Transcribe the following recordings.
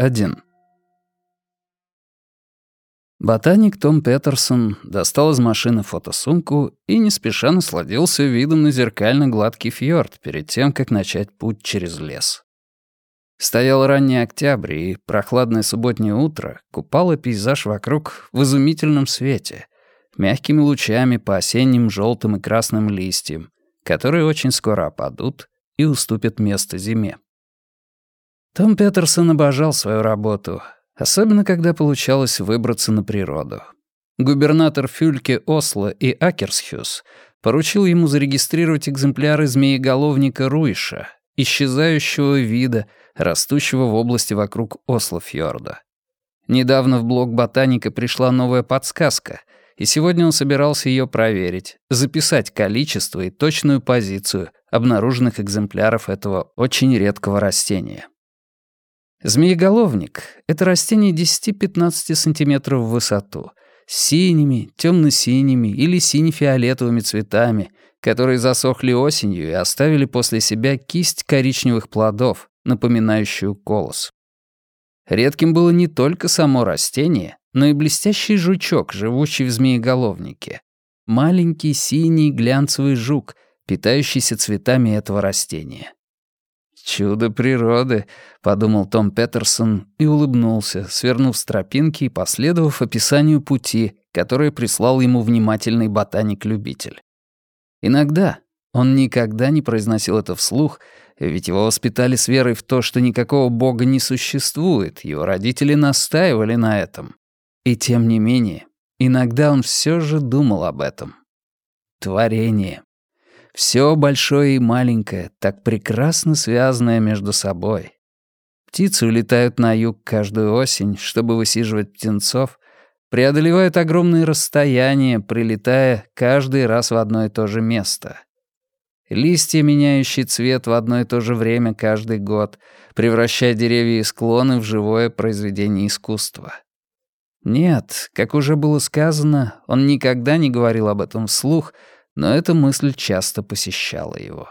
1. Ботаник Том Петерсон достал из машины фотосумку и не спеша насладился видом на зеркально-гладкий фьорд перед тем, как начать путь через лес. Стоял ранний октябрь, и прохладное субботнее утро купало пейзаж вокруг в изумительном свете, мягкими лучами по осенним желтым и красным листьям, которые очень скоро опадут и уступят место зиме. Том Петерсон обожал свою работу, особенно когда получалось выбраться на природу. Губернатор Фюльке Осло и Акерсхюс поручил ему зарегистрировать экземпляры змееголовника Руиша, исчезающего вида, растущего в области вокруг Ослофьорда. Недавно в блок ботаника пришла новая подсказка, и сегодня он собирался ее проверить, записать количество и точную позицию обнаруженных экземпляров этого очень редкого растения. Змееголовник — это растение 10-15 сантиметров в высоту, с синими, темно-синими или сине-фиолетовыми цветами, которые засохли осенью и оставили после себя кисть коричневых плодов, напоминающую колос. Редким было не только само растение, но и блестящий жучок, живущий в змееголовнике. Маленький синий глянцевый жук, питающийся цветами этого растения. «Чудо природы», — подумал Том Петерсон и улыбнулся, свернув с тропинки и последовав описанию пути, которое прислал ему внимательный ботаник-любитель. Иногда, он никогда не произносил это вслух, ведь его воспитали с верой в то, что никакого бога не существует, его родители настаивали на этом. И тем не менее, иногда он все же думал об этом. Творение. Все большое и маленькое, так прекрасно связанное между собой. Птицы улетают на юг каждую осень, чтобы высиживать птенцов, преодолевают огромные расстояния, прилетая каждый раз в одно и то же место. Листья, меняющие цвет в одно и то же время каждый год, превращая деревья и склоны в живое произведение искусства. Нет, как уже было сказано, он никогда не говорил об этом вслух, но эта мысль часто посещала его.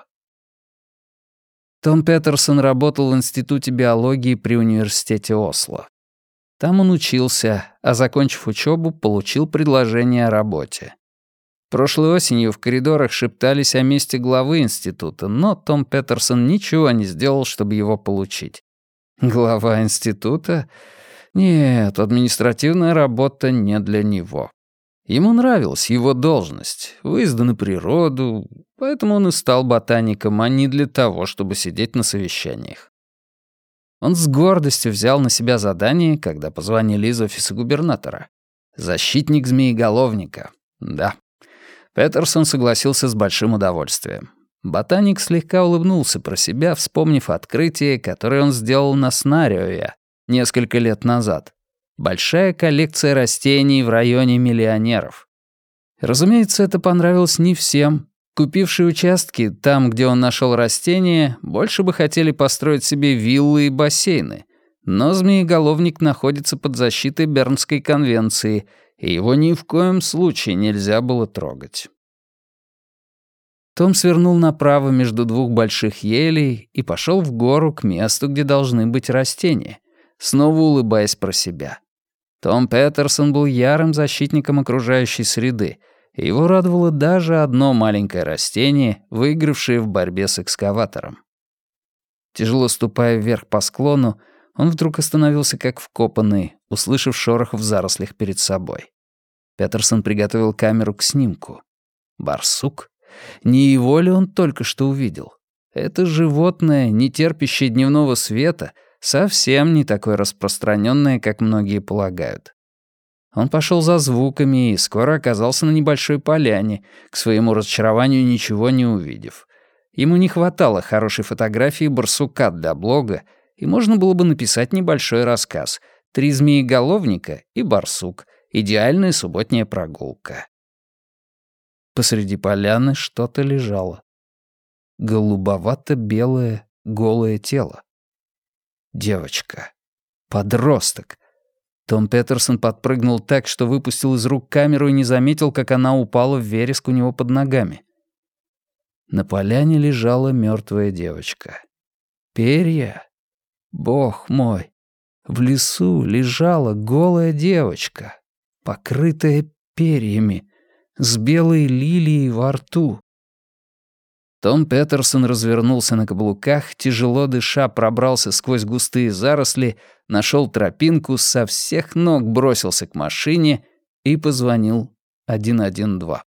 Том Петерсон работал в Институте биологии при Университете Осло. Там он учился, а закончив учебу, получил предложение о работе. Прошлой осенью в коридорах шептались о месте главы института, но Том Петерсон ничего не сделал, чтобы его получить. Глава института? Нет, административная работа не для него. Ему нравилась его должность, выезды на природу, поэтому он и стал ботаником, а не для того, чтобы сидеть на совещаниях. Он с гордостью взял на себя задание, когда позвонили из офиса губернатора. Защитник змееголовника. Да. Петерсон согласился с большим удовольствием. Ботаник слегка улыбнулся про себя, вспомнив открытие, которое он сделал на Снариове несколько лет назад. Большая коллекция растений в районе миллионеров. Разумеется, это понравилось не всем. Купившие участки, там, где он нашел растения, больше бы хотели построить себе виллы и бассейны. Но змееголовник находится под защитой Бернской конвенции, и его ни в коем случае нельзя было трогать. Том свернул направо между двух больших елей и пошел в гору к месту, где должны быть растения, снова улыбаясь про себя. Том Петерсон был ярым защитником окружающей среды, и его радовало даже одно маленькое растение, выигравшее в борьбе с экскаватором. Тяжело ступая вверх по склону, он вдруг остановился как вкопанный, услышав шорох в зарослях перед собой. Петерсон приготовил камеру к снимку. Барсук? Не его ли он только что увидел? Это животное, не терпящее дневного света — совсем не такое распространенное, как многие полагают. Он пошел за звуками и скоро оказался на небольшой поляне, к своему разочарованию ничего не увидев. Ему не хватало хорошей фотографии барсука для блога, и можно было бы написать небольшой рассказ «Три змееголовника и барсук. Идеальная субботняя прогулка». Посреди поляны что-то лежало. Голубовато-белое голое тело. Девочка. Подросток. Том Петерсон подпрыгнул так, что выпустил из рук камеру и не заметил, как она упала в вереск у него под ногами. На поляне лежала мертвая девочка. Перья? Бог мой! В лесу лежала голая девочка, покрытая перьями, с белой лилией во рту. Том Петерсон развернулся на каблуках, тяжело дыша пробрался сквозь густые заросли, нашел тропинку, со всех ног бросился к машине и позвонил 112.